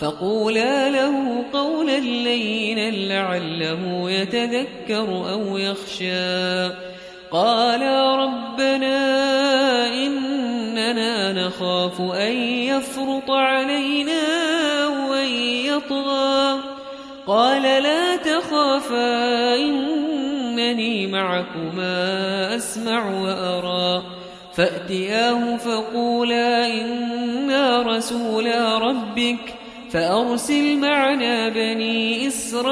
فقولا له قولا لينا لعله يتذكر أو يخشى. قالا ربنا إن إننا نخاف أن يفرط علينا أو أن يطغى. قال لا تخافا إنني معكما أسمع وأرى. فأتياه فقولا إنا رسولا ربك فأرسل معنا بني إسرائيل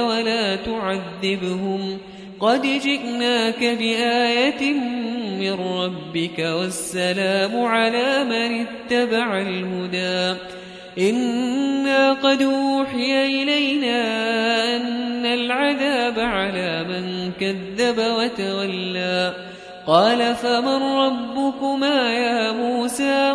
ولا تعذبهم. قد جئناك بآية من ربك والسلام على من اتبع الهدى. إنا قد أوحي إلينا أن العذاب على من كذب وتولى. قال فمن ربكما يا موسى؟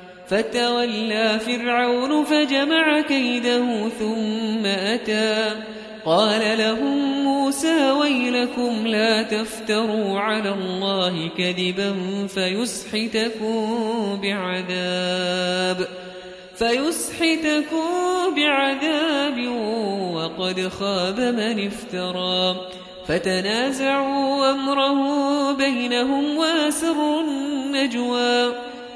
فتولى فرعون فجمع كيده ثم أتى. قال لهم موسى ويلكم لا تفتروا على الله كذبا فيسحتكم بعذاب فيسحتكم بعذاب وقد خاب من افترى. فتنازعوا أمره بينهم واسروا النجوى.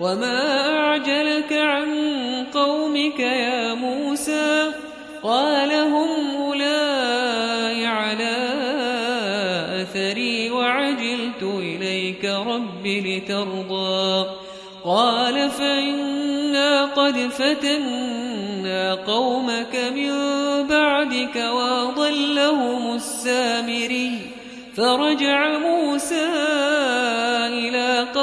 وما أعجلك عن قومك يا موسى قال هم أولاي على أثري وعجلت إليك رب لترضى قال فإنا قد فتنا قومك من بعدك وأضلهم السامري فرجع موسى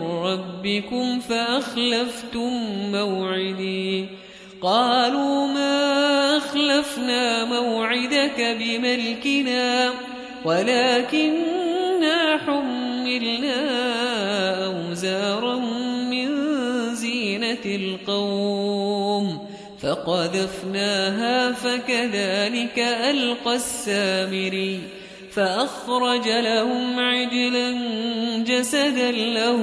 من ربكم فأخلفتم موعدي. قالوا ما أخلفنا موعدك بملكنا ولكننا حملنا أوزارا من زينة القوم فقذفناها فكذلك ألقى السامري. فأخرج لهم عجلا جسدا له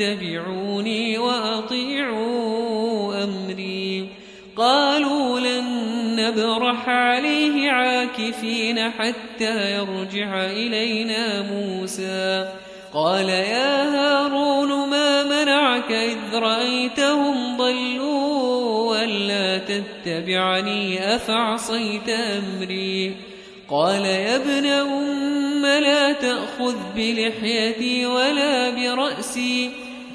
فاتبعوني وأطيعوا أمري. قالوا لن نبرح عليه عاكفين حتى يرجع إلينا موسى. قال يا هارون ما منعك إذ رأيتهم ضلوا ولا تتبعني أفعصيت أمري؟ قال يا ابن أم لا تأخذ بلحيتي ولا برأسي.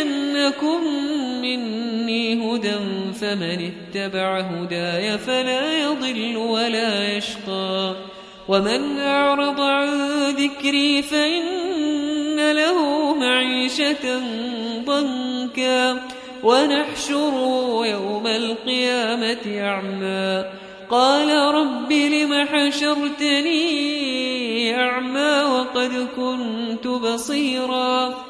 يأتينكم مني هدى فمن اتبع هداي فلا يضل ولا يشقى ومن أعرض عن ذكري فإن له معيشة ضنكا ونحشره يوم القيامة أعمى قال رب لم حشرتني أعمى وقد كنت بصيرا